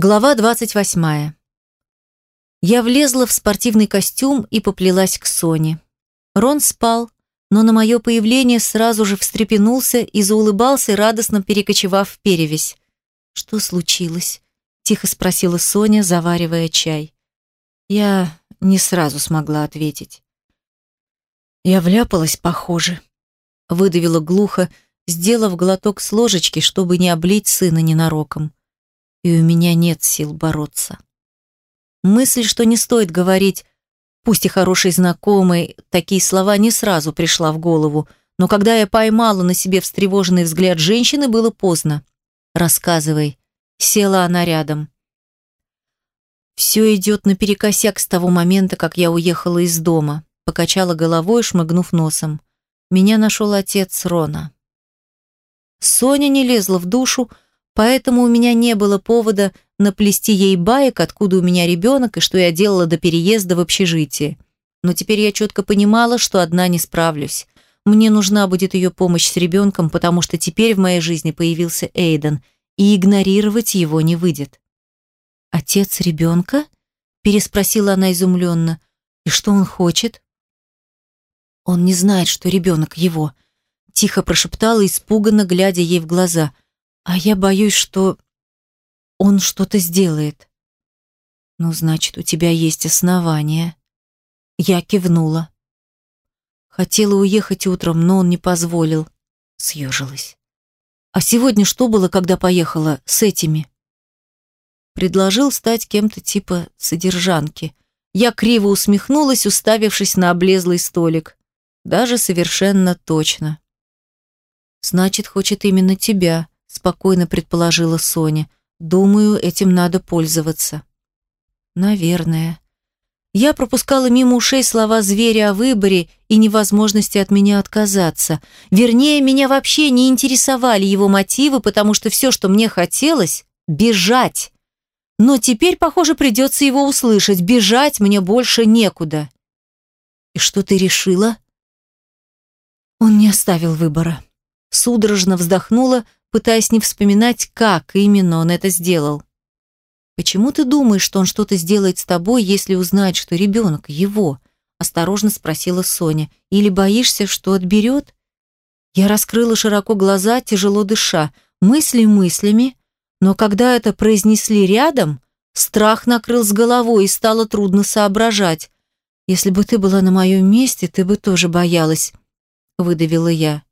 Глава 28. Я влезла в спортивный костюм и поплелась к Соне. Рон спал, но на мое появление сразу же встрепенулся и заулыбался, радостно перекочевав в перевязь. «Что случилось?» – тихо спросила Соня, заваривая чай. Я не сразу смогла ответить. «Я вляпалась, похоже», – выдавила глухо, сделав глоток с ложечки, чтобы не облить сына ненароком и у меня нет сил бороться. Мысль, что не стоит говорить, пусть и хороший знакомый, такие слова не сразу пришла в голову, но когда я поймала на себе встревоженный взгляд женщины, было поздно. «Рассказывай». Села она рядом. Все идет наперекосяк с того момента, как я уехала из дома. Покачала головой, шмыгнув носом. Меня нашел отец Рона. Соня не лезла в душу, Поэтому у меня не было повода наплести ей баек, откуда у меня ребенок и что я делала до переезда в общежитие. Но теперь я четко понимала, что одна не справлюсь. Мне нужна будет ее помощь с ребенком, потому что теперь в моей жизни появился Эйден, и игнорировать его не выйдет. «Отец ребенка?» – переспросила она изумленно. «И что он хочет?» «Он не знает, что ребенок его», – тихо прошептала, испуганно глядя ей в глаза – а я боюсь, что он что-то сделает. Ну, значит, у тебя есть основания. Я кивнула. Хотела уехать утром, но он не позволил. Съежилась. А сегодня что было, когда поехала с этими? Предложил стать кем-то типа содержанки. Я криво усмехнулась, уставившись на облезлый столик. Даже совершенно точно. Значит, хочет именно тебя спокойно предположила Соня. Думаю, этим надо пользоваться. Наверное. Я пропускала мимо ушей слова зверя о выборе и невозможности от меня отказаться. Вернее, меня вообще не интересовали его мотивы, потому что все, что мне хотелось – бежать. Но теперь, похоже, придется его услышать. Бежать мне больше некуда. И что ты решила? Он не оставил выбора. Судорожно вздохнула, пытаясь не вспоминать, как именно он это сделал. «Почему ты думаешь, что он что-то сделает с тобой, если узнает, что ребенок его?» – осторожно спросила Соня. «Или боишься, что отберет?» Я раскрыла широко глаза, тяжело дыша, мысли мыслями, но когда это произнесли рядом, страх накрыл с головой и стало трудно соображать. «Если бы ты была на моем месте, ты бы тоже боялась», – выдавила я.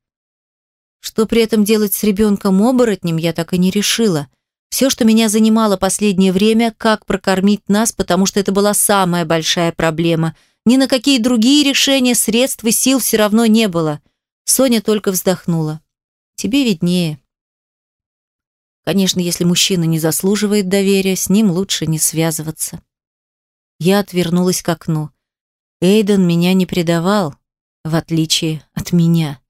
Что при этом делать с ребенком-оборотнем, я так и не решила. Все, что меня занимало последнее время, как прокормить нас, потому что это была самая большая проблема. Ни на какие другие решения, средств и сил все равно не было. Соня только вздохнула. «Тебе виднее». Конечно, если мужчина не заслуживает доверия, с ним лучше не связываться. Я отвернулась к окну. Эйден меня не предавал, в отличие от меня.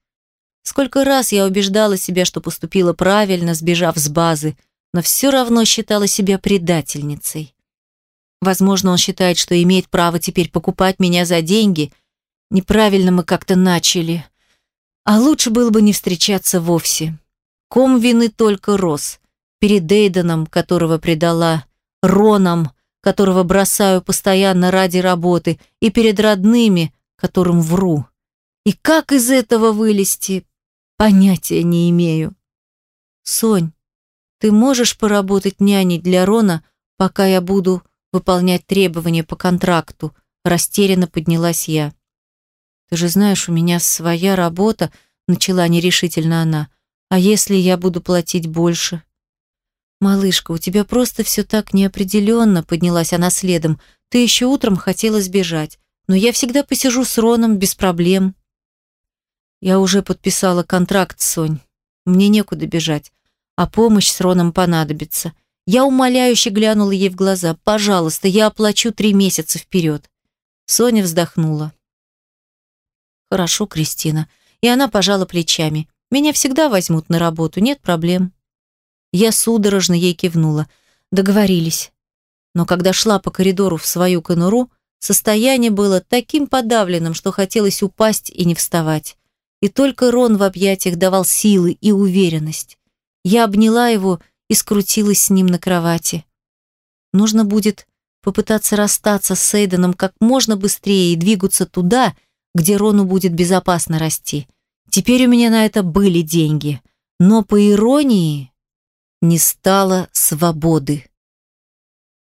Сколько раз я убеждала себя, что поступила правильно, сбежав с базы, но все равно считала себя предательницей. Возможно, он считает, что имеет право теперь покупать меня за деньги. Неправильно мы как-то начали. А лучше было бы не встречаться вовсе. Ком вины только рос. Перед Эйденом, которого предала, Роном, которого бросаю постоянно ради работы, и перед родными, которым вру. И как из этого вылезти, Понятия не имею. Сонь, ты можешь поработать няней для Рона, пока я буду выполнять требования по контракту? Растерянно поднялась я. Ты же знаешь, у меня своя работа, начала нерешительно она. А если я буду платить больше? Малышка, у тебя просто все так неопределенно, поднялась она следом. Ты еще утром хотела сбежать, но я всегда посижу с Роном без проблем. Я уже подписала контракт, Сонь. Мне некуда бежать, а помощь с Роном понадобится. Я умоляюще глянула ей в глаза. «Пожалуйста, я оплачу три месяца вперед». Соня вздохнула. «Хорошо, Кристина». И она пожала плечами. «Меня всегда возьмут на работу, нет проблем». Я судорожно ей кивнула. Договорились. Но когда шла по коридору в свою конуру, состояние было таким подавленным, что хотелось упасть и не вставать. И только Рон в объятиях давал силы и уверенность. Я обняла его и скрутилась с ним на кровати. Нужно будет попытаться расстаться с Сейденом как можно быстрее и двигаться туда, где Рону будет безопасно расти. Теперь у меня на это были деньги. Но, по иронии, не стало свободы.